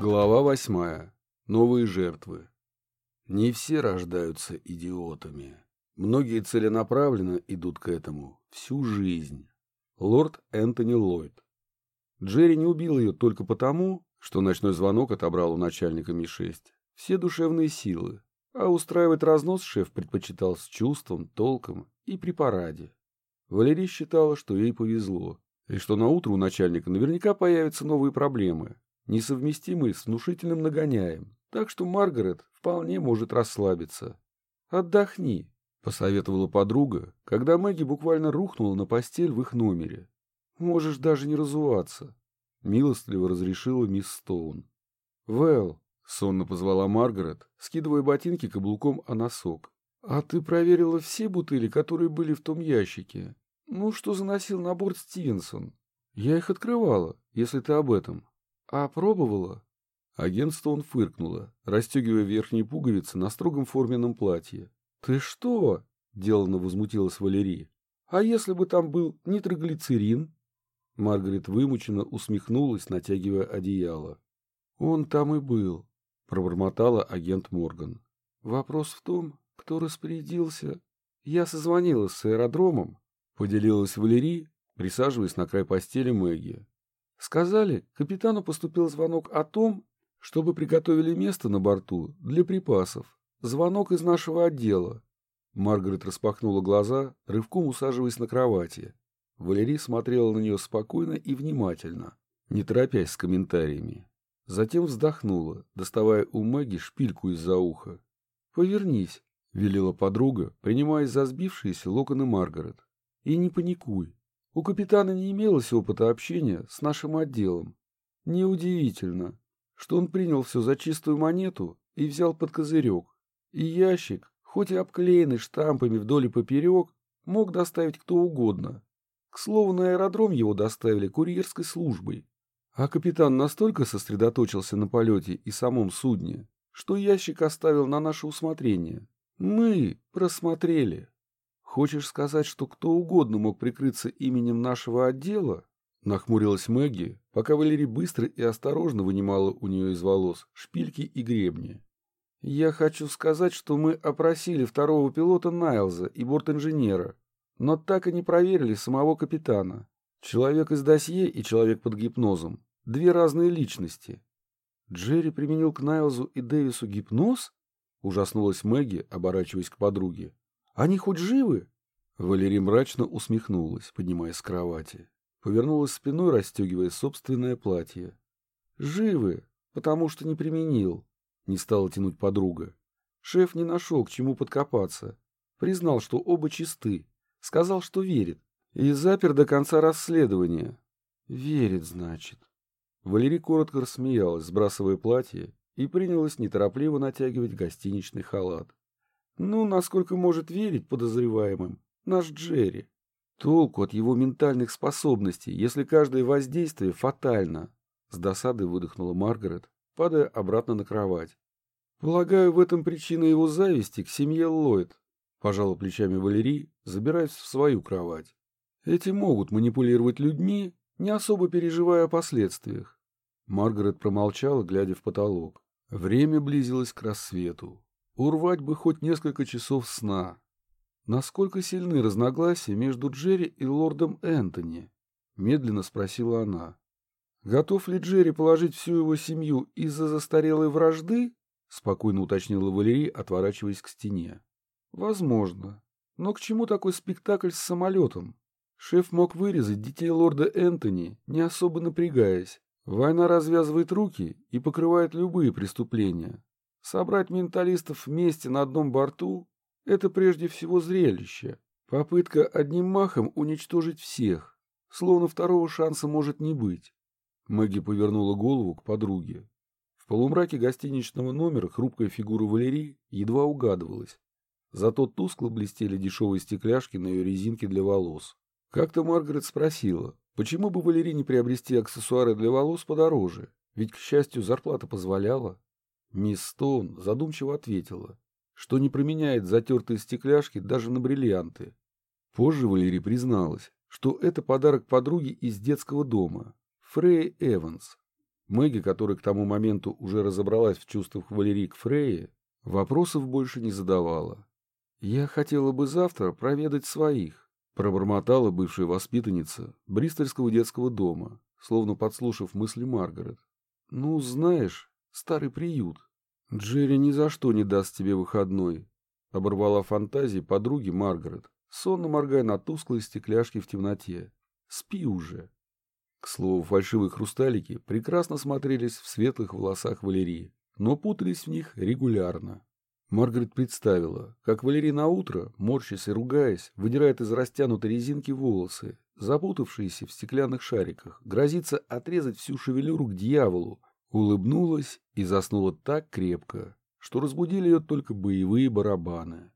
Глава восьмая. Новые жертвы. Не все рождаются идиотами. Многие целенаправленно идут к этому всю жизнь. Лорд Энтони Ллойд. Джерри не убил ее только потому, что ночной звонок отобрал у начальника Ми-6 все душевные силы, а устраивать разнос шеф предпочитал с чувством, толком и при параде. Валерий считала, что ей повезло, и что на утро у начальника наверняка появятся новые проблемы, несовместимые с внушительным нагоняем, так что Маргарет вполне может расслабиться. «Отдохни», — посоветовала подруга, когда Мэгги буквально рухнула на постель в их номере. «Можешь даже не разуваться», — милостливо разрешила мисс Стоун. «Вэл», — сонно позвала Маргарет, скидывая ботинки каблуком о носок. «А ты проверила все бутыли, которые были в том ящике? Ну, что заносил на борт Стивенсон? Я их открывала, если ты об этом». «А пробовала?» Агентство он фыркнуло, расстегивая верхние пуговицы на строгом форменном платье. «Ты что?» — деланно возмутилась Валерия. «А если бы там был нитроглицерин?» Маргарет вымученно усмехнулась, натягивая одеяло. «Он там и был», — пробормотала агент Морган. «Вопрос в том, кто распорядился...» «Я созвонилась с аэродромом», — поделилась Валерий, присаживаясь на край постели Мэгги. Сказали, капитану поступил звонок о том, чтобы приготовили место на борту для припасов. Звонок из нашего отдела. Маргарет распахнула глаза, рывком усаживаясь на кровати. Валерий смотрела на нее спокойно и внимательно, не торопясь с комментариями. Затем вздохнула, доставая у Мэгги шпильку из-за уха. «Повернись», — велела подруга, принимаясь за сбившиеся локоны Маргарет. «И не паникуй. У капитана не имелось опыта общения с нашим отделом. Неудивительно, что он принял все за чистую монету и взял под козырек. И ящик, хоть и обклеенный штампами вдоль и поперек, мог доставить кто угодно. К слову, на аэродром его доставили курьерской службой. А капитан настолько сосредоточился на полете и самом судне, что ящик оставил на наше усмотрение. Мы просмотрели. Хочешь сказать, что кто угодно мог прикрыться именем нашего отдела? Нахмурилась Мэгги, пока Валерий быстро и осторожно вынимала у нее из волос шпильки и гребни. Я хочу сказать, что мы опросили второго пилота Найлза и бортинженера, но так и не проверили самого капитана. Человек из досье и человек под гипнозом — две разные личности. Джерри применил к Найлзу и Дэвису гипноз? Ужаснулась Мэгги, оборачиваясь к подруге. Они хоть живы? Валерий мрачно усмехнулась, поднимаясь с кровати. Повернулась спиной, расстегивая собственное платье. Живы, потому что не применил. Не стала тянуть подруга. Шеф не нашел, к чему подкопаться. Признал, что оба чисты. Сказал, что верит. И запер до конца расследования. Верит, значит. Валерий коротко рассмеялась, сбрасывая платье, и принялась неторопливо натягивать гостиничный халат. Ну, насколько может верить подозреваемым наш Джерри. Толку от его ментальных способностей, если каждое воздействие фатально. С досадой выдохнула Маргарет, падая обратно на кровать. Полагаю, в этом причина его зависти к семье Ллойд. Пожала плечами Валерий, забираясь в свою кровать. Эти могут манипулировать людьми, не особо переживая о последствиях. Маргарет промолчала, глядя в потолок. Время близилось к рассвету. Урвать бы хоть несколько часов сна. Насколько сильны разногласия между Джерри и лордом Энтони? Медленно спросила она. Готов ли Джерри положить всю его семью из-за застарелой вражды? Спокойно уточнила Валерий, отворачиваясь к стене. Возможно. Но к чему такой спектакль с самолетом? Шеф мог вырезать детей лорда Энтони, не особо напрягаясь. Война развязывает руки и покрывает любые преступления. Собрать менталистов вместе на одном борту – это прежде всего зрелище. Попытка одним махом уничтожить всех, словно второго шанса может не быть. Мэгги повернула голову к подруге. В полумраке гостиничного номера хрупкая фигура Валерии едва угадывалась. Зато тускло блестели дешевые стекляшки на ее резинке для волос. Как-то Маргарет спросила, почему бы Валерии не приобрести аксессуары для волос подороже, ведь, к счастью, зарплата позволяла. Мисс Стоун задумчиво ответила, что не променяет затертые стекляшки даже на бриллианты. Позже Валерий призналась, что это подарок подруге из детского дома, Фрей Эванс. Мэгги, которая к тому моменту уже разобралась в чувствах Валерии к Фрейе, вопросов больше не задавала. «Я хотела бы завтра проведать своих», — пробормотала бывшая воспитанница Бристольского детского дома, словно подслушав мысли Маргарет. «Ну, знаешь, старый приют. Джерри ни за что не даст тебе выходной», — оборвала фантазии подруги Маргарет, сонно моргая на тусклые стекляшки в темноте. «Спи уже». К слову, фальшивые хрусталики прекрасно смотрелись в светлых волосах Валерии, но путались в них регулярно. Маргарет представила, как Валерий наутро, морщась и ругаясь, выдирает из растянутой резинки волосы, запутавшиеся в стеклянных шариках, грозится отрезать всю шевелюру к дьяволу, улыбнулась и заснула так крепко, что разбудили ее только боевые барабаны.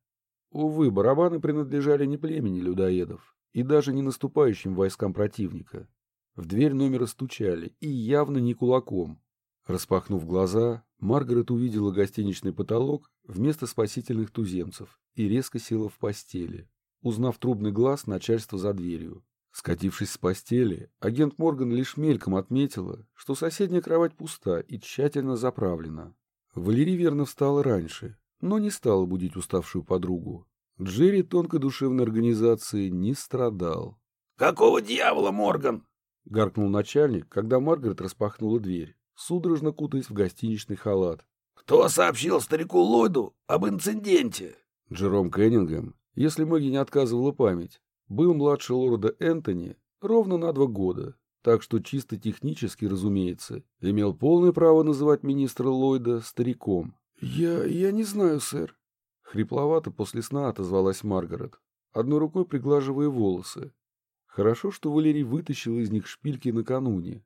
Увы, барабаны принадлежали не племени людоедов и даже не наступающим войскам противника. В дверь номера стучали, и явно не кулаком. Распахнув глаза, Маргарет увидела гостиничный потолок вместо спасительных туземцев и резко села в постели, узнав трубный глаз начальства за дверью. Скатившись с постели, агент Морган лишь мельком отметила, что соседняя кровать пуста и тщательно заправлена. Валерий верно встала раньше, но не стала будить уставшую подругу. Джерри тонкой душевной организации не страдал. «Какого дьявола, Морган?» — гаркнул начальник, когда Маргарет распахнула дверь, судорожно кутаясь в гостиничный халат. «Кто сообщил старику Ллойду об инциденте?» Джером Кеннингем, если Мэгги не отказывала память, был младше лорда Энтони ровно на два года, так что чисто технически, разумеется, имел полное право называть министра Ллойда стариком. «Я... я не знаю, сэр». Хрипловато после сна отозвалась Маргарет, одной рукой приглаживая волосы, Хорошо, что Валерий вытащил из них шпильки накануне.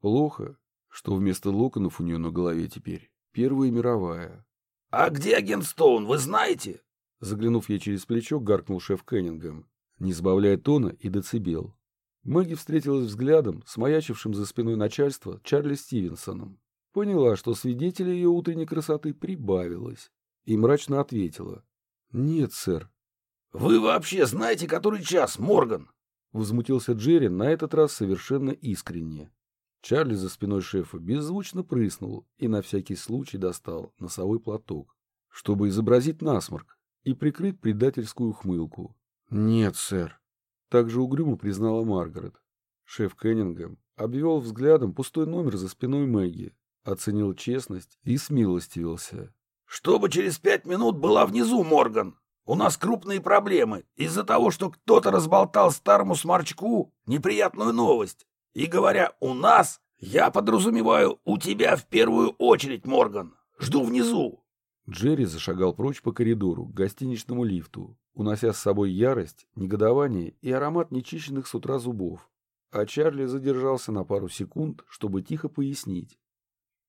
Плохо, что вместо локонов у нее на голове теперь Первая мировая. — А где агент Стоун, вы знаете? Заглянув ей через плечо, гаркнул шеф Кеннингем, не сбавляя тона и децибел. Мэгги встретилась взглядом с маячившим за спиной начальства Чарли Стивенсоном. Поняла, что свидетелей ее утренней красоты прибавилось, и мрачно ответила. — Нет, сэр. — Вы вообще знаете, который час, Морган? Возмутился Джерри на этот раз совершенно искренне. Чарли за спиной шефа беззвучно прыснул и на всякий случай достал носовой платок, чтобы изобразить насморк и прикрыть предательскую ухмылку. «Нет, сэр», — также угрюмо признала Маргарет. Шеф Кеннингем обвел взглядом пустой номер за спиной Мэгги, оценил честность и смилостивился. «Чтобы через пять минут была внизу, Морган!» У нас крупные проблемы из-за того, что кто-то разболтал старому сморчку неприятную новость. И говоря «у нас», я подразумеваю «у тебя в первую очередь, Морган. Жду внизу». Джерри зашагал прочь по коридору к гостиничному лифту, унося с собой ярость, негодование и аромат нечищенных с утра зубов. А Чарли задержался на пару секунд, чтобы тихо пояснить.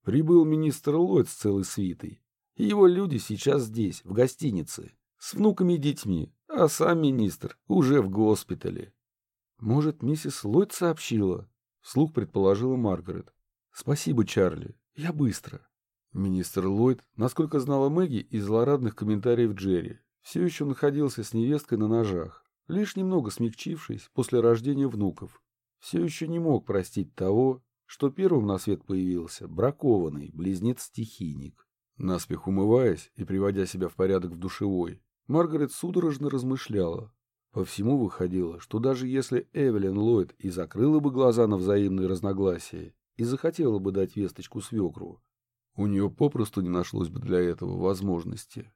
Прибыл министр Ллойд с целой свитой. И его люди сейчас здесь, в гостинице с внуками и детьми, а сам министр уже в госпитале. Может, миссис Ллойд сообщила? Вслух предположила Маргарет. Спасибо, Чарли. Я быстро. Министр Ллойд, насколько знала Мэгги из злорадных комментариев Джерри, все еще находился с невесткой на ножах, лишь немного смягчившись после рождения внуков. Все еще не мог простить того, что первым на свет появился бракованный близнец-стихийник. Наспех умываясь и приводя себя в порядок в душевой, Маргарет судорожно размышляла. По всему выходило, что даже если Эвелин Ллойд и закрыла бы глаза на взаимные разногласия и захотела бы дать весточку свекру, у нее попросту не нашлось бы для этого возможности.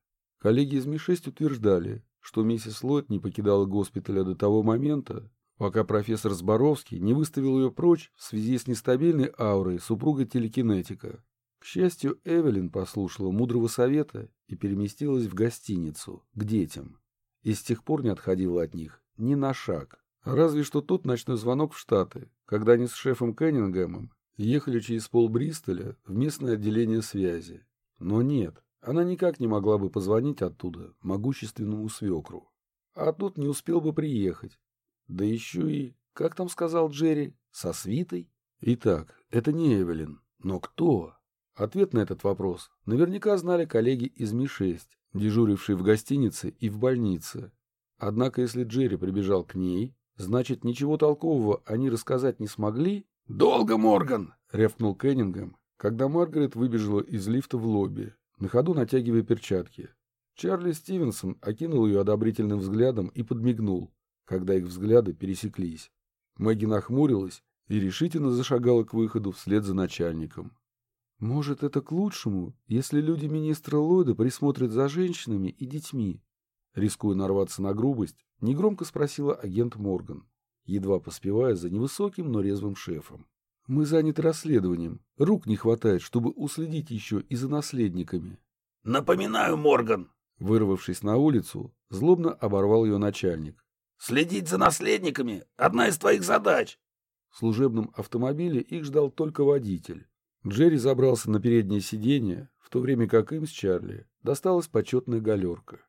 Коллеги из Ми-6 утверждали, что миссис Ллойд не покидала госпиталя до того момента, пока профессор Зборовский не выставил ее прочь в связи с нестабильной аурой супруга-телекинетика. К счастью, Эвелин послушала мудрого совета и переместилась в гостиницу, к детям. И с тех пор не отходила от них ни на шаг. Разве что тот ночной звонок в Штаты, когда они с шефом Кеннингемом ехали через пол Бристоля в местное отделение связи. Но нет, она никак не могла бы позвонить оттуда могущественному свекру. А тут не успел бы приехать. Да еще и, как там сказал Джерри, со свитой? Итак, это не Эвелин. Но кто? Ответ на этот вопрос наверняка знали коллеги из Ми-6, дежурившие в гостинице и в больнице. Однако если Джерри прибежал к ней, значит ничего толкового они рассказать не смогли «Долго, Морган!» — рявкнул Кеннингем, когда Маргарет выбежала из лифта в лобби, на ходу натягивая перчатки. Чарли Стивенсон окинул ее одобрительным взглядом и подмигнул, когда их взгляды пересеклись. Мэгги нахмурилась и решительно зашагала к выходу вслед за начальником. «Может, это к лучшему, если люди министра Ллойда присмотрят за женщинами и детьми?» Рискуя нарваться на грубость, негромко спросила агент Морган, едва поспевая за невысоким, но резвым шефом. «Мы заняты расследованием. Рук не хватает, чтобы уследить еще и за наследниками». «Напоминаю, Морган!» Вырвавшись на улицу, злобно оборвал ее начальник. «Следить за наследниками — одна из твоих задач!» В служебном автомобиле их ждал только водитель. Джерри забрался на переднее сиденье, в то время как им с Чарли досталась почетная галерка.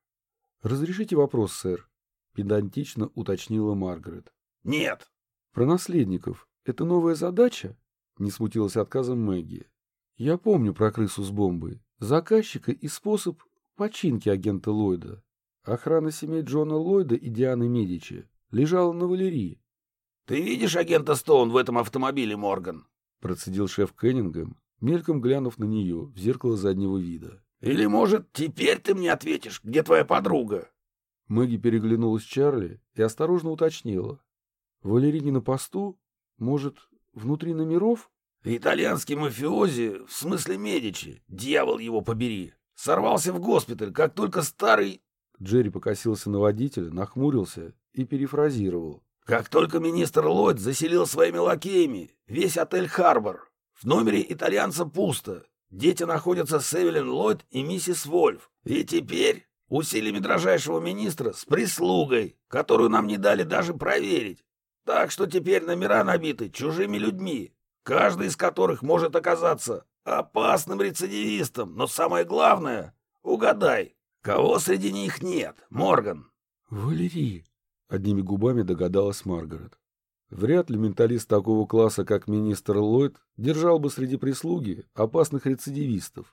«Разрешите вопрос, сэр?» — педантично уточнила Маргарет. «Нет». «Про наследников. Это новая задача?» — не смутилась отказом Мэгги. «Я помню про крысу с бомбой, заказчика и способ починки агента Ллойда. Охрана семей Джона Ллойда и Дианы Медичи лежала на Валерии». «Ты видишь агента Стоун в этом автомобиле, Морган?» Процедил шеф Кеннингем, мельком глянув на нее в зеркало заднего вида. «Или, может, теперь ты мне ответишь, где твоя подруга?» Мэгги переглянулась с Чарли и осторожно уточнила. «Валерий не на посту? Может, внутри номеров?» «Итальянский мафиози, в смысле Медичи, дьявол его побери, сорвался в госпиталь, как только старый...» Джерри покосился на водителя, нахмурился и перефразировал. Как только министр Ллойд заселил своими лакеями весь отель «Харбор», в номере итальянца пусто. Дети находятся с Эвелин Ллойд и миссис Вольф. И теперь усилиями дрожайшего министра с прислугой, которую нам не дали даже проверить. Так что теперь номера набиты чужими людьми, каждый из которых может оказаться опасным рецидивистом. Но самое главное, угадай, кого среди них нет, Морган? Валерий, Одними губами догадалась Маргарет. Вряд ли менталист такого класса, как министр Ллойд, держал бы среди прислуги опасных рецидивистов,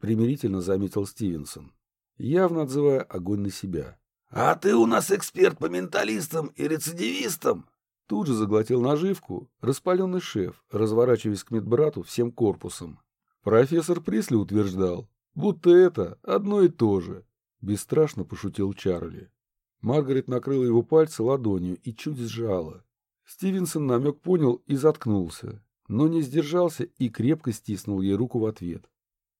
примирительно заметил Стивенсон, явно отзывая огонь на себя. «А ты у нас эксперт по менталистам и рецидивистам?» Тут же заглотил наживку распаленный шеф, разворачиваясь к медбрату всем корпусом. Профессор Присли утверждал, будто это одно и то же, бесстрашно пошутил Чарли. Маргарет накрыла его пальцы ладонью и чуть сжала. Стивенсон намек понял и заткнулся, но не сдержался и крепко стиснул ей руку в ответ.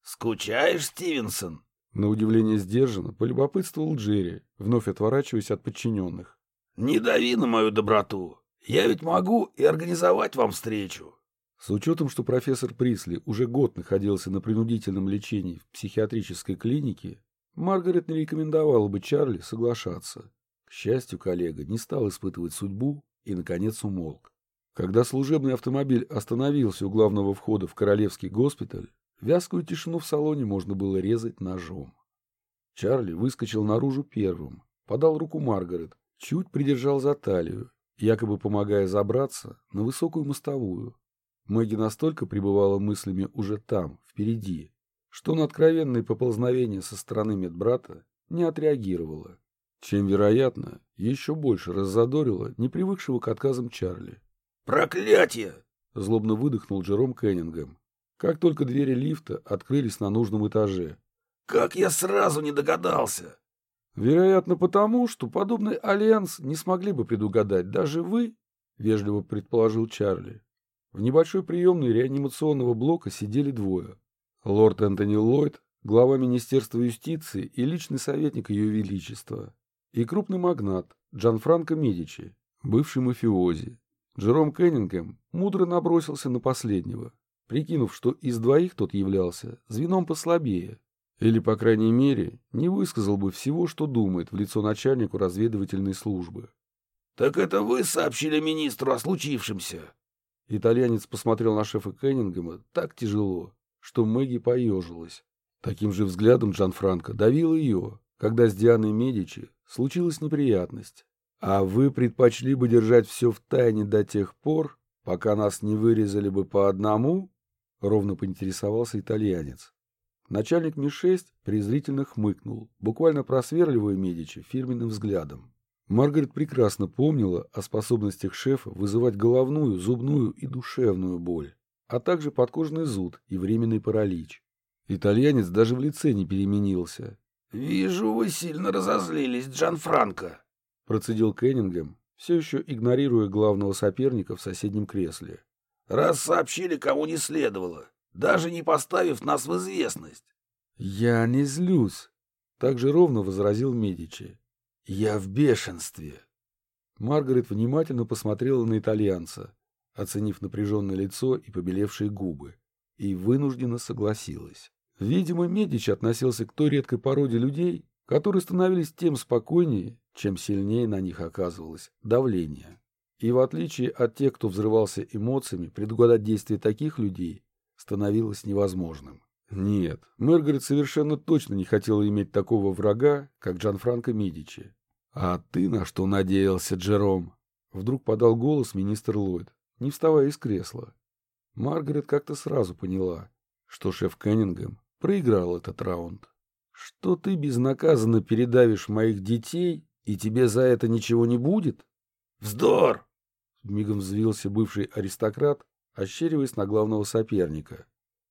«Скучаешь, Стивенсон?» На удивление сдержанно полюбопытствовал Джерри, вновь отворачиваясь от подчиненных. «Не дави на мою доброту. Я ведь могу и организовать вам встречу». С учетом, что профессор Присли уже год находился на принудительном лечении в психиатрической клинике, Маргарет не рекомендовала бы Чарли соглашаться. К счастью, коллега не стал испытывать судьбу и, наконец, умолк. Когда служебный автомобиль остановился у главного входа в Королевский госпиталь, вязкую тишину в салоне можно было резать ножом. Чарли выскочил наружу первым, подал руку Маргарет, чуть придержал за талию, якобы помогая забраться на высокую мостовую. Мэгги настолько пребывала мыслями уже там, впереди, что на откровенные поползновения со стороны медбрата не отреагировала, чем, вероятно, еще больше раззадорило непривыкшего к отказам Чарли. «Проклятие!» — злобно выдохнул Джером Кеннингем, как только двери лифта открылись на нужном этаже. «Как я сразу не догадался!» «Вероятно, потому, что подобный альянс не смогли бы предугадать даже вы», — вежливо предположил Чарли. В небольшой приемной реанимационного блока сидели двое. Лорд Энтони Ллойд, глава Министерства юстиции и личный советник Ее Величества, и крупный магнат Джан Франко Медичи, бывший мафиози. Джером Кеннингем мудро набросился на последнего, прикинув, что из двоих тот являлся звеном послабее, или, по крайней мере, не высказал бы всего, что думает в лицо начальнику разведывательной службы. «Так это вы сообщили министру о случившемся?» Итальянец посмотрел на шефа Кеннингема так тяжело, что Мэгги поежилась. Таким же взглядом Джан Франко давил ее, когда с Дианой Медичи случилась неприятность. А вы предпочли бы держать все в тайне до тех пор, пока нас не вырезали бы по одному? Ровно поинтересовался итальянец. Начальник Ми-6 презрительно хмыкнул, буквально просверливая Медичи фирменным взглядом. Маргарет прекрасно помнила о способностях шефа вызывать головную, зубную и душевную боль, а также подкожный зуд и временный паралич. Итальянец даже в лице не переменился. «Вижу, вы сильно разозлились, Джан Франко», — процедил Кеннингем, все еще игнорируя главного соперника в соседнем кресле. «Раз сообщили, кому не следовало, даже не поставив нас в известность». «Я не злюсь», — так же ровно возразил Медичи. «Я в бешенстве». Маргарет внимательно посмотрела на итальянца, оценив напряженное лицо и побелевшие губы, и вынужденно согласилась. Видимо, Медич относился к той редкой породе людей, которые становились тем спокойнее, чем сильнее на них оказывалось давление. И в отличие от тех, кто взрывался эмоциями, предугадать действия таких людей становилось невозможным. Нет, Маргарет совершенно точно не хотела иметь такого врага, как Джанфранко Медичи. «А ты на что надеялся, Джером?» Вдруг подал голос министр Ллойд, не вставая из кресла. Маргарет как-то сразу поняла, что шеф Кеннингем проиграл этот раунд. «Что ты безнаказанно передавишь моих детей, и тебе за это ничего не будет?» «Вздор!» — мигом взвился бывший аристократ, ощериваясь на главного соперника.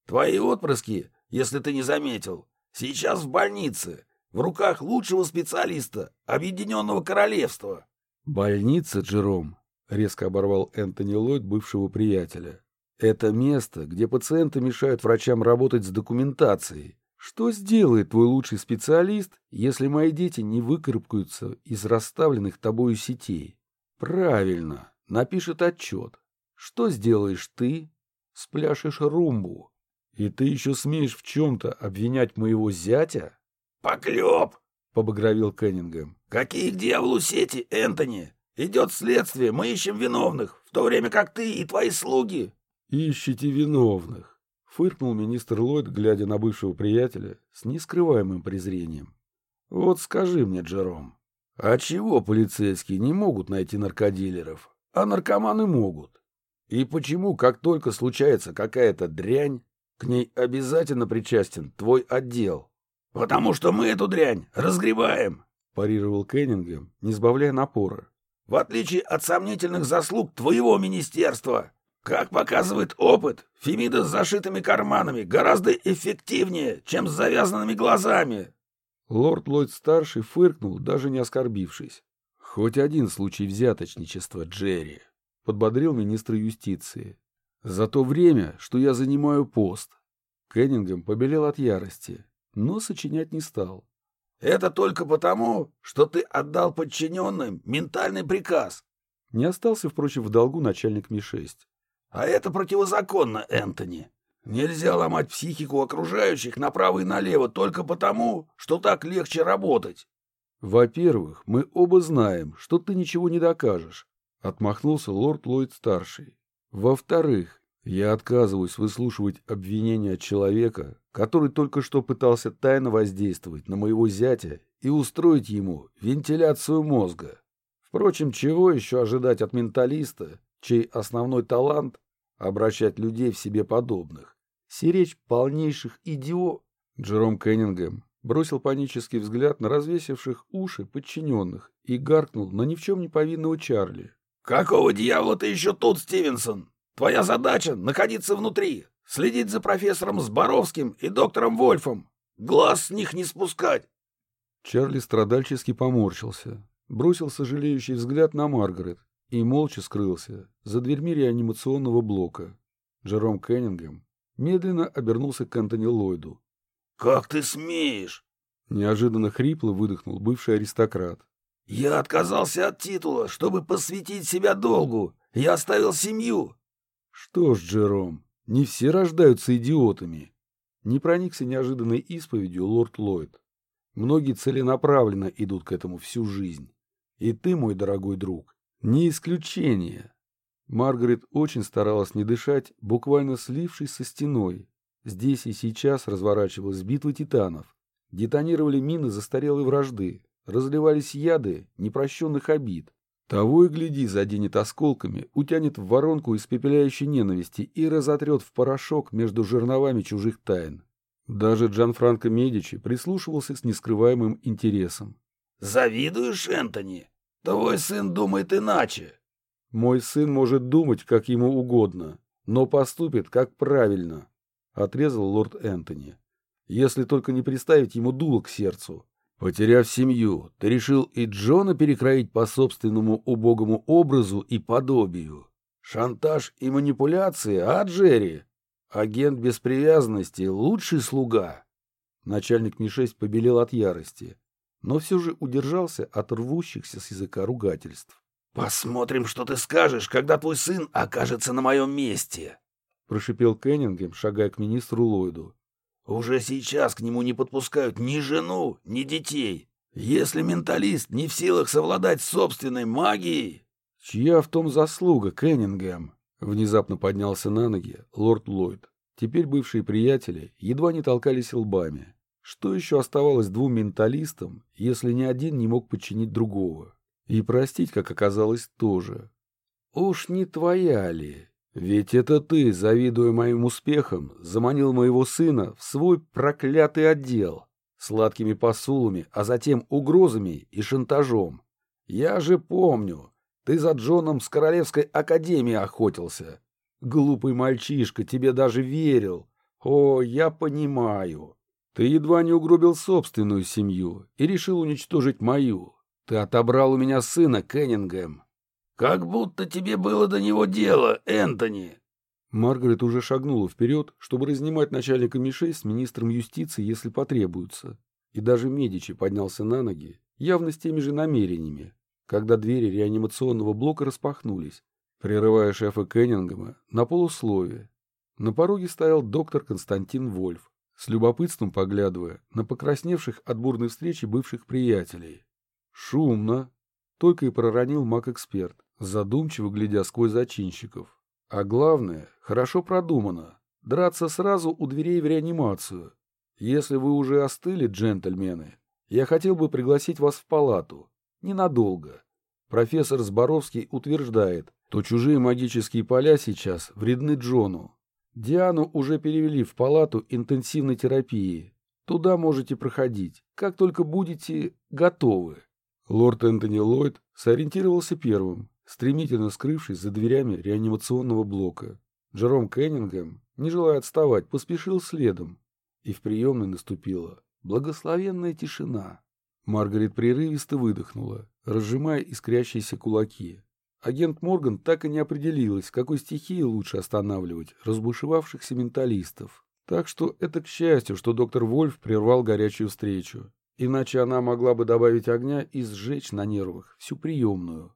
«Твои отпрыски, если ты не заметил, сейчас в больнице, в руках лучшего специалиста Объединенного Королевства». «Больница, Джером», — резко оборвал Энтони Ллойд бывшего приятеля. «Это место, где пациенты мешают врачам работать с документацией. Что сделает твой лучший специалист, если мои дети не выкарабкаются из расставленных тобою сетей? Правильно, напишет отчет. Что сделаешь ты? Спляшешь румбу. И ты еще смеешь в чем-то обвинять моего зятя? Поклеп! Побагровил Кеннингем. Какие к дьяволу сети, Энтони? Идет следствие, мы ищем виновных, в то время как ты и твои слуги. Ищите виновных. Фыркнул министр Ллойд, глядя на бывшего приятеля с нескрываемым презрением. «Вот скажи мне, Джером, а чего полицейские не могут найти наркодилеров, а наркоманы могут? И почему, как только случается какая-то дрянь, к ней обязательно причастен твой отдел?» «Потому что мы эту дрянь разгребаем», — парировал Кеннингем, не сбавляя напора. «В отличие от сомнительных заслуг твоего министерства, как показывает опыт, Фемида с зашитыми карманами гораздо эффективнее, чем с завязанными глазами. Лорд Ллойд-старший фыркнул, даже не оскорбившись. Хоть один случай взяточничества, Джерри, подбодрил министр юстиции. За то время, что я занимаю пост. Кеннингем побелел от ярости, но сочинять не стал. Это только потому, что ты отдал подчиненным ментальный приказ. Не остался, впрочем, в долгу начальник Ми-6. А это противозаконно, Энтони. Нельзя ломать психику окружающих направо и налево только потому, что так легче работать. Во-первых, мы оба знаем, что ты ничего не докажешь, отмахнулся лорд Ллойд-старший. Во-вторых, я отказываюсь выслушивать обвинения человека, который только что пытался тайно воздействовать на моего зятя и устроить ему вентиляцию мозга. Впрочем, чего еще ожидать от менталиста, чей основной талант — обращать людей в себе подобных, сиречь полнейших идио... Джером Кеннингем бросил панический взгляд на развесивших уши подчиненных и гаркнул на ни в чем не повинного Чарли. «Какого дьявола ты еще тут, Стивенсон? Твоя задача — находиться внутри, следить за профессором Зборовским и доктором Вольфом, глаз с них не спускать!» Чарли страдальчески поморщился, бросил сожалеющий взгляд на Маргарет и молча скрылся за дверьми реанимационного блока. Джером Кеннингем медленно обернулся к Антони Ллойду. «Как ты смеешь?» Неожиданно хрипло выдохнул бывший аристократ. «Я отказался от титула, чтобы посвятить себя долгу. Я оставил семью». «Что ж, Джером, не все рождаются идиотами». Не проникся неожиданной исповедью лорд Ллойд. Многие целенаправленно идут к этому всю жизнь. И ты, мой дорогой друг, не исключение. Маргарет очень старалась не дышать, буквально слившись со стеной. Здесь и сейчас разворачивалась битва титанов. Детонировали мины застарелой вражды, разливались яды непрощенных обид. Того и гляди, заденет осколками, утянет в воронку испепеляющей ненависти и разотрет в порошок между жерновами чужих тайн. Даже Джанфранко Медичи прислушивался с нескрываемым интересом. «Завидуешь, Энтони?» Твой сын думает иначе. Мой сын может думать, как ему угодно, но поступит, как правильно, — отрезал лорд Энтони. Если только не приставить ему дуло к сердцу. Потеряв семью, ты решил и Джона перекроить по собственному убогому образу и подобию. Шантаж и манипуляции, а, Джерри? Агент без привязанности — лучший слуга. Начальник Ми-6 побелел от ярости, но все же удержался от рвущихся с языка ругательств. «Посмотрим, что ты скажешь, когда твой сын окажется на моем месте!» — прошипел Кеннингем, шагая к министру Ллойду. Уже сейчас к нему не подпускают ни жену, ни детей. Если менталист не в силах совладать собственной магией... Чья в том заслуга, Кеннингем? Внезапно поднялся на ноги лорд Ллойд. Теперь бывшие приятели едва не толкались лбами. Что еще оставалось двум менталистам, если ни один не мог подчинить другого? И простить, как оказалось, тоже. Уж не твоя ли? Ведь это ты, завидуя моим успехам, заманил моего сына в свой проклятый отдел сладкими посулами, а затем угрозами и шантажом. Я же помню, ты за Джоном с Королевской Академии охотился. Глупый мальчишка, тебе даже верил. О, я понимаю. Ты едва не угробил собственную семью и решил уничтожить мою. Ты отобрал у меня сына, Кеннингем. «Как будто тебе было до него дело, Энтони!» Маргарет уже шагнула вперед, чтобы разнимать начальника Ми-6 с министром юстиции, если потребуется. И даже Медичи поднялся на ноги, явно с теми же намерениями, когда двери реанимационного блока распахнулись, прерывая шефа Кеннингема на полусловие. На пороге стоял доктор Константин Вольф, с любопытством поглядывая на покрасневших от бурной встречи бывших приятелей. «Шумно!» — только и проронил маг-эксперт, задумчиво глядя сквозь зачинщиков. А главное, хорошо продумано. Драться сразу у дверей в реанимацию. Если вы уже остыли, джентльмены, я хотел бы пригласить вас в палату. Ненадолго. Профессор Зборовский утверждает, что чужие магические поля сейчас вредны Джону. Диану уже перевели в палату интенсивной терапии. Туда можете проходить, как только будете готовы. Лорд Энтони Ллойд сориентировался первым стремительно скрывшись за дверями реанимационного блока. Джером Кеннингем, не желая отставать, поспешил следом, и в приемной наступила благословенная тишина. Маргарет прерывисто выдохнула, разжимая искрящиеся кулаки. Агент Морган так и не определилась, какой стихии лучше останавливать разбушевавшихся менталистов. Так что это к счастью, что доктор Вольф прервал горячую встречу. Иначе она могла бы добавить огня и сжечь на нервах всю приемную.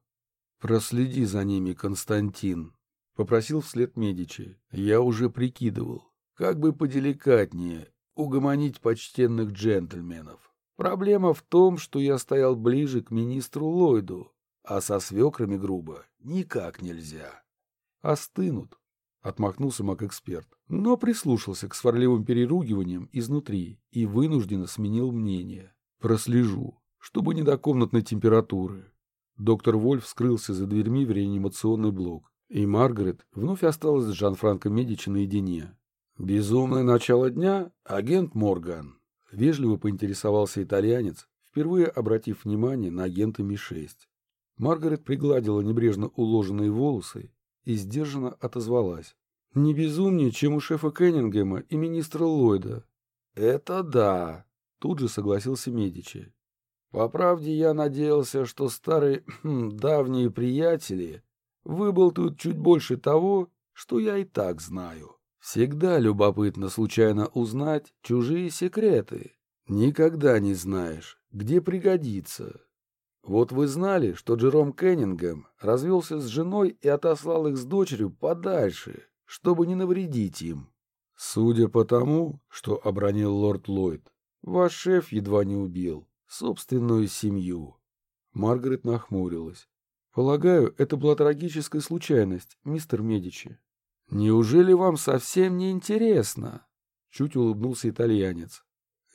«Проследи за ними, Константин», — попросил вслед Медичи. «Я уже прикидывал, как бы поделикатнее угомонить почтенных джентльменов. Проблема в том, что я стоял ближе к министру Ллойду, а со свекрами грубо никак нельзя. Остынут». — отмахнулся маг-эксперт, но прислушался к сварливым переругиваниям изнутри и вынужденно сменил мнение. «Прослежу, чтобы не до комнатной температуры. Доктор Вольф скрылся за дверьми в реанимационный блок, и Маргарет вновь осталась с Жан-Франко Медичи наедине. «Безумное начало дня, агент Морган», — вежливо поинтересовался итальянец, впервые обратив внимание на агента Ми-6. Маргарет пригладила небрежно уложенные волосы и сдержанно отозвалась. «Не безумнее, чем у шефа Кеннингема и министра Ллойда». «Это да», — тут же согласился Медичи. По правде, я надеялся, что старые давние приятели выболтают чуть больше того, что я и так знаю. Всегда любопытно случайно узнать чужие секреты. Никогда не знаешь, где пригодится. Вот вы знали, что Джером Кеннингем развелся с женой и отослал их с дочерью подальше, чтобы не навредить им. Судя по тому, что обронил лорд Ллойд, ваш шеф едва не убил собственную семью. Маргарет нахмурилась. Полагаю, это была трагическая случайность, мистер Медичи. Неужели вам совсем не интересно? Чуть улыбнулся итальянец.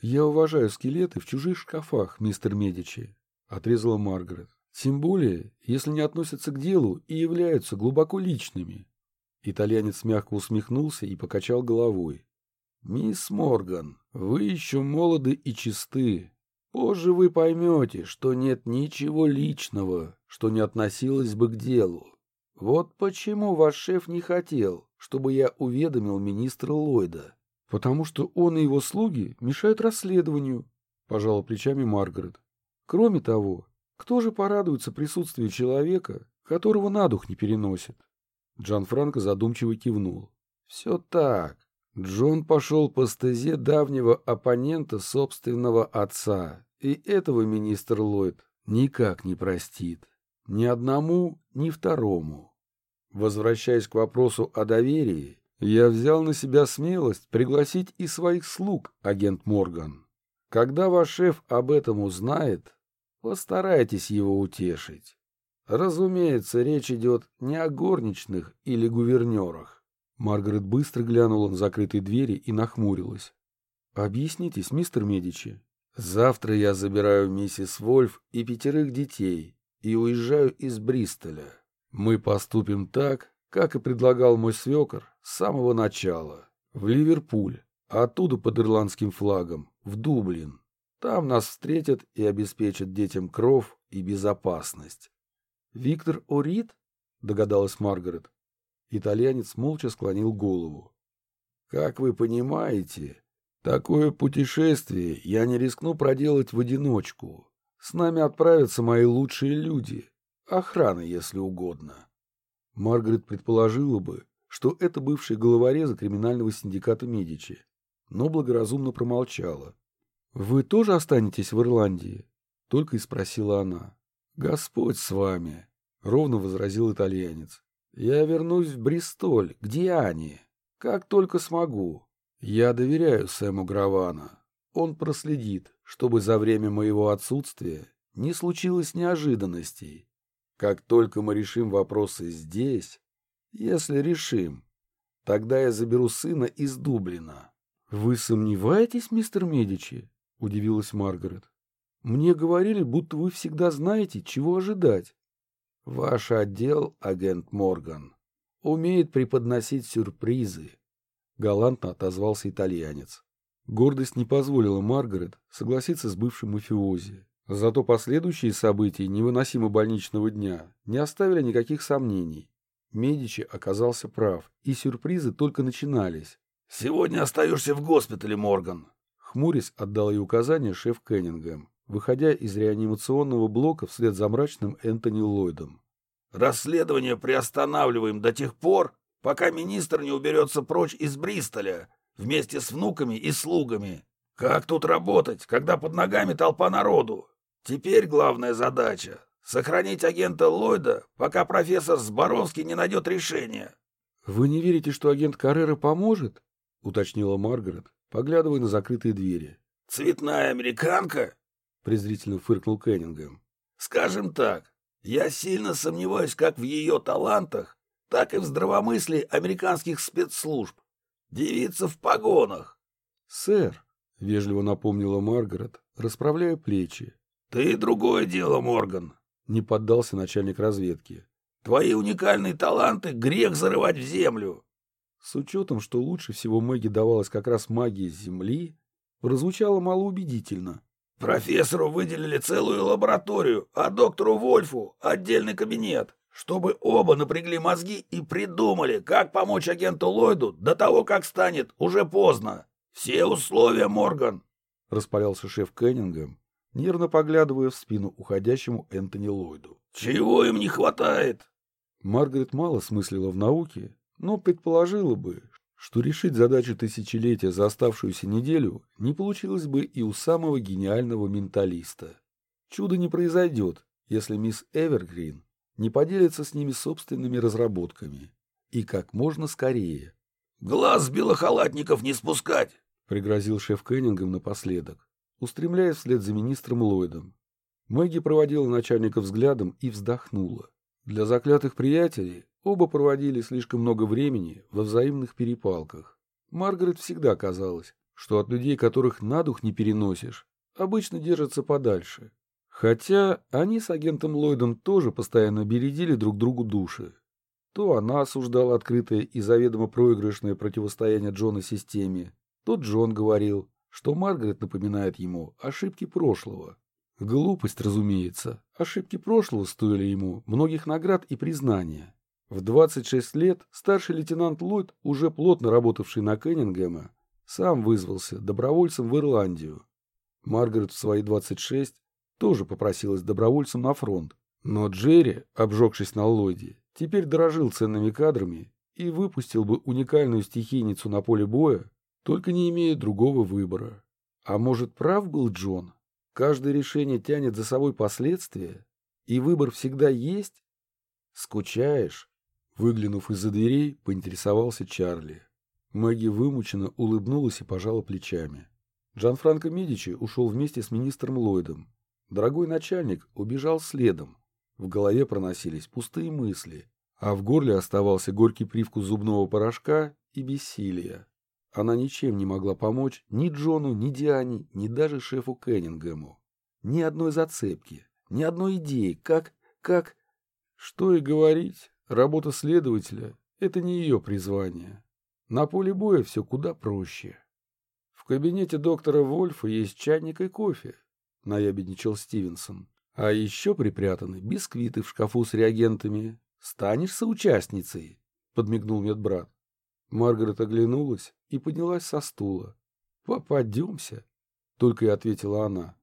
Я уважаю скелеты в чужих шкафах, мистер Медичи, отрезала Маргарет. Тем более, если не относятся к делу и являются глубоко личными. Итальянец мягко усмехнулся и покачал головой. «Мисс Морган, вы еще молоды и чисты. Позже вы поймете, что нет ничего личного, что не относилось бы к делу. Вот почему ваш шеф не хотел, чтобы я уведомил министра Ллойда. Потому что он и его слуги мешают расследованию, пожала плечами Маргарет. Кроме того, кто же порадуется присутствию человека, которого на дух не переносит? Джан Франко задумчиво кивнул. Все так. Джон пошел по стезе давнего оппонента собственного отца, и этого министр Ллойд никак не простит. Ни одному, ни второму. Возвращаясь к вопросу о доверии, я взял на себя смелость пригласить и своих слуг, агент Морган. Когда ваш шеф об этом узнает, постарайтесь его утешить. Разумеется, речь идет не о горничных или гувернерах. Маргарет быстро глянула на закрытые двери и нахмурилась. «Объяснитесь, мистер Медичи. Завтра я забираю миссис Вольф и пятерых детей и уезжаю из Бристоля. Мы поступим так, как и предлагал мой свекор с самого начала. В Ливерпуль, а оттуда под ирландским флагом, в Дублин. Там нас встретят и обеспечат детям кров и безопасность. «Виктор Орит?» — догадалась Маргарет. Итальянец молча склонил голову. «Как вы понимаете, такое путешествие я не рискну проделать в одиночку. С нами отправятся мои лучшие люди, охрана, если угодно». Маргарет предположила бы, что это бывшие головорезы криминального синдиката Медичи, но благоразумно промолчала. «Вы тоже останетесь в Ирландии?» — только и спросила она. «Господь с вами», — ровно возразил итальянец. Я вернусь в Бристоль, к Диане, как только смогу. Я доверяю Сэму Гравана. Он проследит, чтобы за время моего отсутствия не случилось неожиданностей. Как только мы решим вопросы здесь, если решим, тогда я заберу сына из Дублина. — Вы сомневаетесь, мистер Медичи? — удивилась Маргарет. — Мне говорили, будто вы всегда знаете, чего ожидать. Ваш отдел, агент Морган, умеет преподносить сюрпризы, галантно отозвался итальянец. Гордость не позволила Маргарет согласиться с бывшим мафиози. Зато последующие события невыносимо больничного дня не оставили никаких сомнений. Медичи оказался прав, и сюрпризы только начинались. «Сегодня остаешься в госпитале, Морган!» Хмурясь отдал ей указание шеф Кеннингем выходя из реанимационного блока вслед за мрачным Энтони Ллойдом. «Расследование приостанавливаем до тех пор, пока министр не уберется прочь из Бристоля вместе с внуками и слугами. Как тут работать, когда под ногами толпа народу? Теперь главная задача — сохранить агента Ллойда, пока профессор Зборовский не найдет решения». «Вы не верите, что агент Каррера поможет?» — уточнила Маргарет, поглядывая на закрытые двери. «Цветная американка?» — презрительно фыркнул Кеннингем. «Скажем так, я сильно сомневаюсь как в ее талантах, так и в здравомыслии американских спецслужб. Девица в погонах». «Сэр», — вежливо напомнила Маргарет, расправляя плечи. «Ты другое дело, Морган», — не поддался начальник разведки. «Твои уникальные таланты грех зарывать в землю». С учетом, что лучше всего Мэгги давалась как раз магии Земли, прозвучало малоубедительно. Профессору выделили целую лабораторию, а доктору Вольфу отдельный кабинет, чтобы оба напрягли мозги и придумали, как помочь агенту Ллойду до того, как станет уже поздно. Все условия, Морган. Распалялся шеф Кеннингем, нервно поглядывая в спину уходящему Энтони Ллойду. Чего им не хватает? Маргарет мало смыслила в науке, но предположила бы, что решить задачу тысячелетия за оставшуюся неделю не получилось бы и у самого гениального менталиста. Чудо не произойдет, если мисс Эвергрин не поделится с ними собственными разработками. И как можно скорее. «Глаз белохалатников не спускать!» — пригрозил шеф Кеннингом напоследок, устремляясь вслед за министром Ллойдом. Мэгги проводила начальника взглядом и вздохнула. Для заклятых приятелей Оба проводили слишком много времени во взаимных перепалках. Маргарет всегда казалось, что от людей, которых на дух не переносишь, обычно держатся подальше. Хотя они с агентом Ллойдом тоже постоянно бередили друг другу души. То она осуждала открытое и заведомо проигрышное противостояние Джона системе, то Джон говорил, что Маргарет напоминает ему ошибки прошлого. Глупость, разумеется. Ошибки прошлого стоили ему многих наград и признания. В 26 лет старший лейтенант Ллойд, уже плотно работавший на Кеннингема, сам вызвался добровольцем в Ирландию. Маргарет в свои 26 тоже попросилась добровольцем на фронт. Но Джерри, обжегшись на Ллойде, теперь дорожил ценными кадрами и выпустил бы уникальную стихийницу на поле боя, только не имея другого выбора. А может, прав был Джон? Каждое решение тянет за собой последствия, и выбор всегда есть? Скучаешь? Выглянув из-за дверей, поинтересовался Чарли. Мэгги вымученно улыбнулась и пожала плечами. Джанфранко Медичи ушел вместе с министром Ллойдом. Дорогой начальник убежал следом. В голове проносились пустые мысли, а в горле оставался горький привкус зубного порошка и бессилия. Она ничем не могла помочь ни Джону, ни Диане, ни даже шефу Кеннингему. Ни одной зацепки, ни одной идеи, как... как... Что и говорить, работа следователя — это не ее призвание. На поле боя все куда проще. В кабинете доктора Вольфа есть чайник и кофе, — наябедничал Стивенсон. А еще припрятаны бисквиты в шкафу с реагентами. Станешь соучастницей, — подмигнул медбрат. Маргарет оглянулась и поднялась со стула. «Попадемся», — только и ответила она.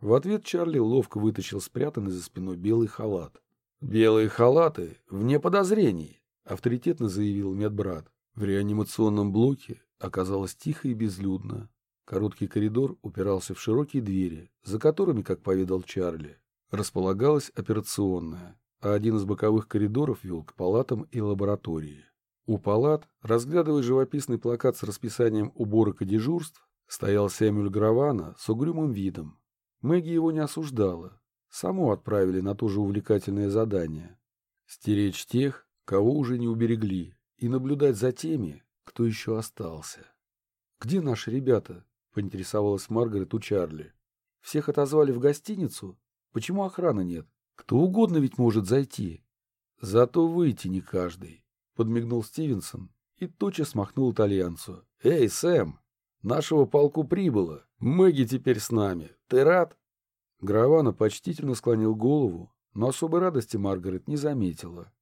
В ответ Чарли ловко вытащил спрятанный за спиной белый халат. «Белые халаты вне подозрений», — авторитетно заявил медбрат. В реанимационном блоке оказалось тихо и безлюдно. Короткий коридор упирался в широкие двери, за которыми, как поведал Чарли, располагалась операционная, а один из боковых коридоров вел к палатам и лаборатории. У палат, разглядывая живописный плакат с расписанием уборок и дежурств, стоял Сэмюэль Гравана с угрюмым видом. Мэгги его не осуждала. Саму отправили на то же увлекательное задание. Стеречь тех, кого уже не уберегли, и наблюдать за теми, кто еще остался. «Где наши ребята?» — поинтересовалась Маргарет у Чарли. «Всех отозвали в гостиницу? Почему охраны нет? Кто угодно ведь может зайти. Зато выйти не каждый», — подмигнул Стивенсон и тотчас смахнул итальянцу. «Эй, Сэм, нашего полку прибыло. Мэгги теперь с нами. Ты рад?» Гравана почтительно склонил голову, но особой радости Маргарет не заметила.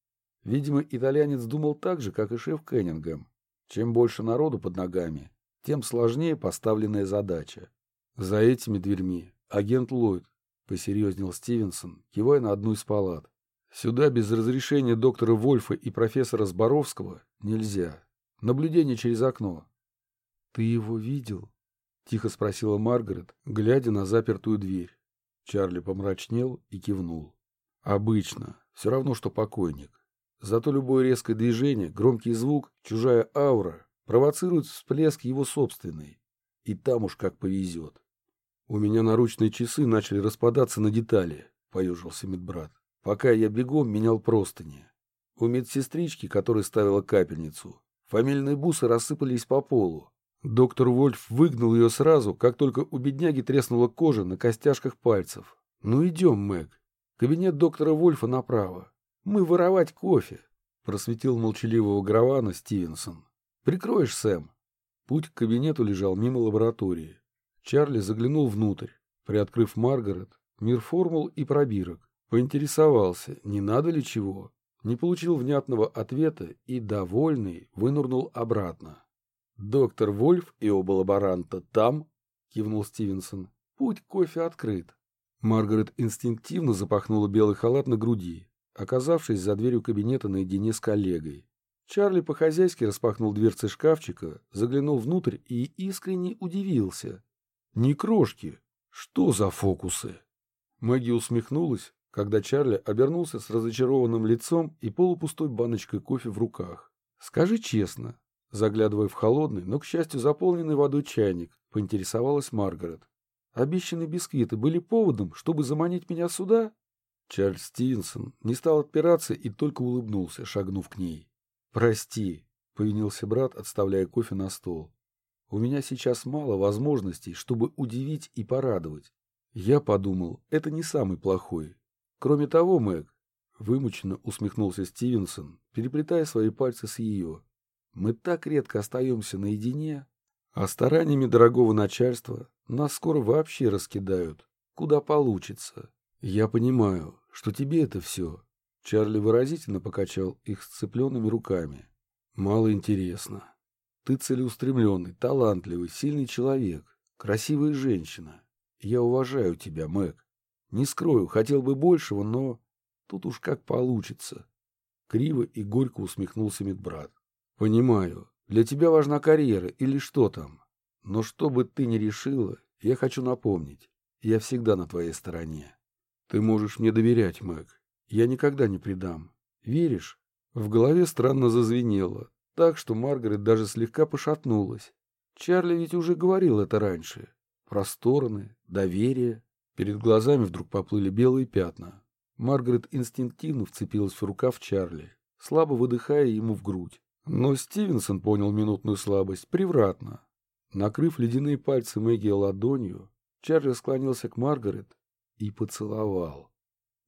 Видимо, итальянец думал так же, как и шеф Кеннингем. Чем больше народу под ногами, тем сложнее поставленная задача. За этими дверьми агент Ллойд, посерьезнел Стивенсон, кивая на одну из палат. Сюда без разрешения доктора Вольфа и профессора Зборовского нельзя. Наблюдение через окно. Ты его видел? Тихо спросила Маргарет, глядя на запертую дверь. Чарли помрачнел и кивнул. Обычно. Все равно, что покойник. Зато любое резкое движение, громкий звук, чужая аура провоцирует всплеск его собственной. И там уж как повезет. У меня наручные часы начали распадаться на детали, поежился медбрат. Пока я бегом менял простыни. У медсестрички, которая ставила капельницу, фамильные бусы рассыпались по полу. Доктор Вольф выгнал ее сразу, как только у бедняги треснула кожа на костяшках пальцев. «Ну идем, Мэг. Кабинет доктора Вольфа направо. Мы воровать кофе, просветил молчаливого Гравана Стивенсон. Прикроешь, Сэм? Путь к кабинету лежал мимо лаборатории. Чарли заглянул внутрь, приоткрыв Маргарет, мир формул и пробирок. Поинтересовался, не надо ли чего. Не получил внятного ответа и, довольный, вынурнул обратно. «Доктор Вольф и оба лаборанта там?» — кивнул Стивенсон. «Путь кофе открыт». Маргарет инстинктивно запахнула белый халат на груди, оказавшись за дверью кабинета наедине с коллегой. Чарли по-хозяйски распахнул дверцы шкафчика, заглянул внутрь и искренне удивился. «Не крошки! Что за фокусы?» Мэгги усмехнулась, когда Чарли обернулся с разочарованным лицом и полупустой баночкой кофе в руках. «Скажи честно», заглядывая в холодный, но, к счастью, заполненный водой чайник, поинтересовалась Маргарет. «Обещанные бисквиты были поводом, чтобы заманить меня сюда?» Чарльз Стивенсон не стал отпираться и только улыбнулся, шагнув к ней. «Прости», — повинился брат, отставляя кофе на стол. «У меня сейчас мало возможностей, чтобы удивить и порадовать. Я подумал, это не самый плохой. Кроме того, Мэг, вымученно усмехнулся Стивенсон, переплетая свои пальцы с ее. Мы так редко остаемся наедине. А стараниями дорогого начальства нас скоро вообще раскидают, куда получится. Я понимаю, что тебе это все. Чарли выразительно покачал их сцепленными руками. Мало интересно. Ты целеустремленный, талантливый, сильный человек, красивая женщина. Я уважаю тебя, Мэг. Не скрою, хотел бы большего, но тут уж как получится. Криво и горько усмехнулся медбрат. Понимаю, для тебя важна карьера или что там. Но что бы ты ни решила, я хочу напомнить, я всегда на твоей стороне. Ты можешь мне доверять, Мэг. Я никогда не предам. Веришь? В голове странно зазвенело, так что Маргарет даже слегка пошатнулась. Чарли ведь уже говорил это раньше. Про стороны, доверие. Перед глазами вдруг поплыли белые пятна. Маргарет инстинктивно вцепилась в рукав Чарли, слабо выдыхая ему в грудь. Но Стивенсон понял минутную слабость превратно. Накрыв ледяные пальцы Мэгги ладонью, Чарли склонился к Маргарет и поцеловал.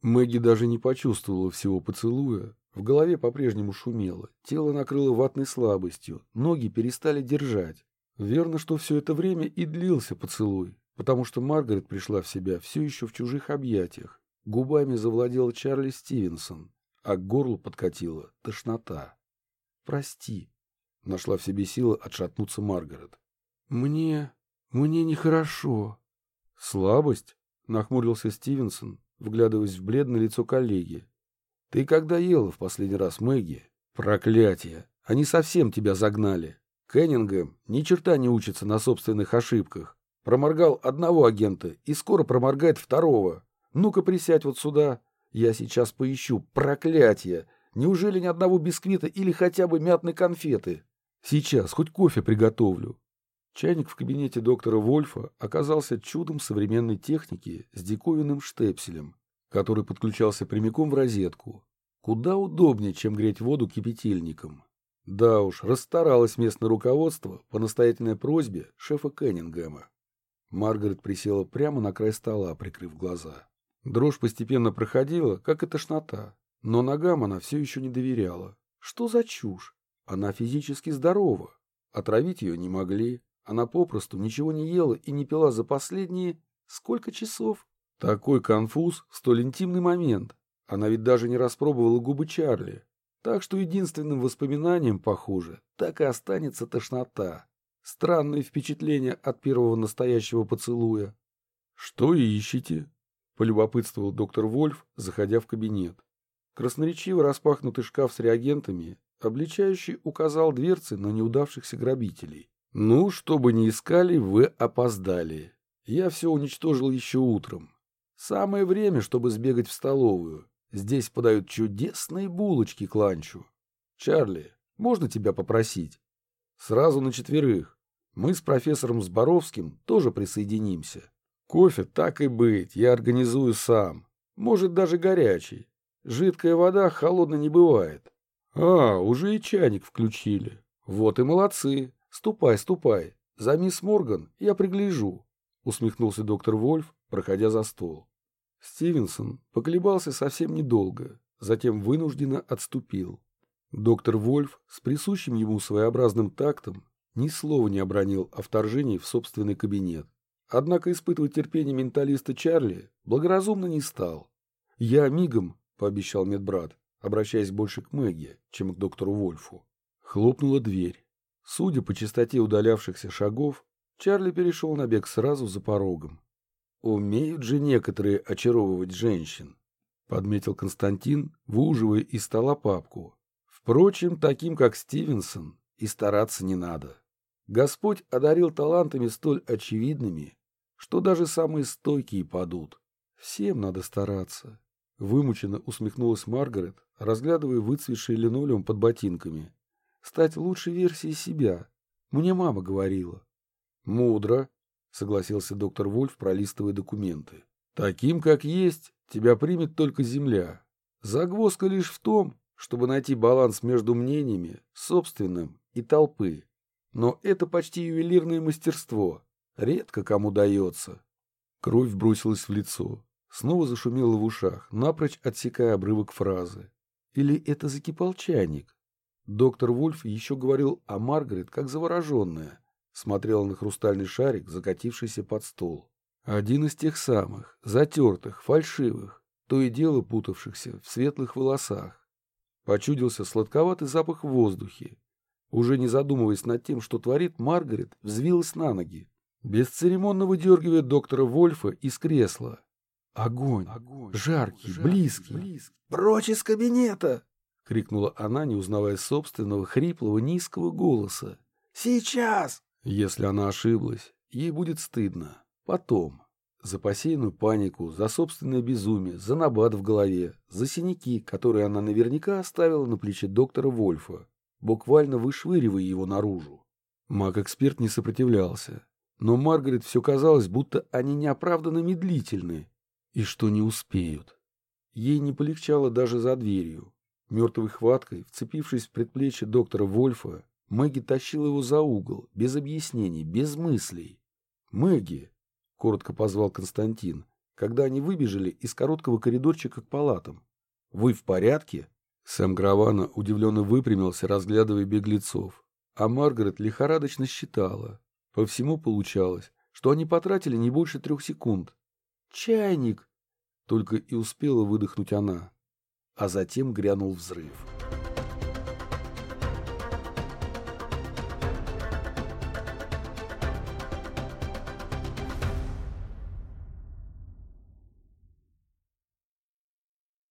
Мэгги даже не почувствовала всего поцелуя, в голове по-прежнему шумело, тело накрыло ватной слабостью, ноги перестали держать. Верно, что все это время и длился поцелуй, потому что Маргарет пришла в себя все еще в чужих объятиях, Губами завладел Чарли Стивенсон, а к горлу подкатила тошнота. «Прости», — нашла в себе силы отшатнуться Маргарет. «Мне... мне нехорошо». «Слабость?» — нахмурился Стивенсон, вглядываясь в бледное лицо коллеги. «Ты когда ела в последний раз, Мэгги? Проклятие! Они совсем тебя загнали. Кеннингем ни черта не учится на собственных ошибках. Проморгал одного агента и скоро проморгает второго. Ну-ка присядь вот сюда. Я сейчас поищу. Проклятие! Неужели ни одного бисквита или хотя бы мятной конфеты? Сейчас, хоть кофе приготовлю. Чайник в кабинете доктора Вольфа оказался чудом современной техники с диковинным штепселем, который подключался прямиком в розетку. Куда удобнее, чем греть воду кипятильником. Да уж, расстаралось местное руководство по настоятельной просьбе шефа Кеннингема. Маргарет присела прямо на край стола, прикрыв глаза. Дрожь постепенно проходила, как и тошнота, но ногам она все еще не доверяла. Что за чушь? Она физически здорова. Отравить ее не могли. Она попросту ничего не ела и не пила за последние... Сколько часов? Такой конфуз в столь интимный момент. Она ведь даже не распробовала губы Чарли. Так что единственным воспоминанием, похоже, так и останется тошнота. Странные впечатления от первого настоящего поцелуя. «Что ищете?» полюбопытствовал доктор Вольф, заходя в кабинет. Красноречиво распахнутый шкаф с реагентами, обличающий указал дверцы на неудавшихся грабителей. «Ну, что бы ни искали, вы опоздали. Я все уничтожил еще утром. Самое время, чтобы сбегать в столовую. Здесь подают чудесные булочки к ланчу. Чарли, можно тебя попросить? Сразу на четверых. Мы с профессором Зборовским тоже присоединимся. Кофе, так и быть, я организую сам. Может, даже горячий. Жидкая вода холодно не бывает. А, уже и чайник включили. Вот и молодцы. Ступай, ступай. За мисс Морган я пригляжу. Усмехнулся доктор Вольф, проходя за стол. Стивенсон поколебался совсем недолго, затем вынужденно отступил. Доктор Вольф с присущим ему своеобразным тактом ни слова не обронил о вторжении в собственный кабинет. Однако испытывать терпение менталиста Чарли благоразумно не стал. «Я мигом», — пообещал медбрат, обращаясь больше к Мэгги, чем к доктору Вольфу. Хлопнула дверь. Судя по частоте удалявшихся шагов, Чарли перешел на бег сразу за порогом. «Умеют же некоторые очаровывать женщин», — подметил Константин, выуживая из стола папку. «Впрочем, таким, как Стивенсон, и стараться не надо. Господь одарил талантами столь очевидными, что даже самые стойкие падут. Всем надо стараться. Вымученно усмехнулась Маргарет, разглядывая выцветший линолеум под ботинками. Стать лучшей версией себя. Мне мама говорила. Мудро, согласился доктор Вольф, пролистывая документы. Таким, как есть, тебя примет только земля. Загвоздка лишь в том, чтобы найти баланс между мнениями, собственным и толпы. Но это почти ювелирное мастерство. Редко кому дается. Кровь бросилась в лицо. Снова зашумела в ушах, напрочь отсекая обрывок фразы. Или это закипал чайник? Доктор Вольф еще говорил о Маргарет как завороженная. Смотрела на хрустальный шарик, закатившийся под стол. Один из тех самых, затертых, фальшивых, то и дело путавшихся в светлых волосах. Почудился сладковатый запах в воздухе. Уже не задумываясь над тем, что творит, Маргарет взвилась на ноги, бесцеремонно выдергивая доктора Вольфа из кресла. Огонь, Огонь жаркий, жаркий близкий. близкий. «Прочь из кабинета!» — крикнула она, не узнавая собственного хриплого низкого голоса. «Сейчас!» Если она ошиблась, ей будет стыдно. Потом. За посеянную панику, за собственное безумие, за набат в голове, за синяки, которые она наверняка оставила на плече доктора Вольфа, буквально вышвыривая его наружу. Маг-эксперт не сопротивлялся. Но Маргарет все казалось, будто они неоправданно медлительны и что не успеют. Ей не полегчало даже за дверью. Мертвой хваткой, вцепившись в предплечье доктора Вольфа, Мэгги тащила его за угол, без объяснений, без мыслей. «Мэгги!» — коротко позвал Константин, когда они выбежали из короткого коридорчика к палатам. «Вы в порядке?» Сэм Гравана удивленно выпрямился, разглядывая беглецов, а Маргарет лихорадочно считала. По всему получалось, что они потратили не больше трех секунд. «Чайник!» — только и успела выдохнуть она. А затем грянул взрыв.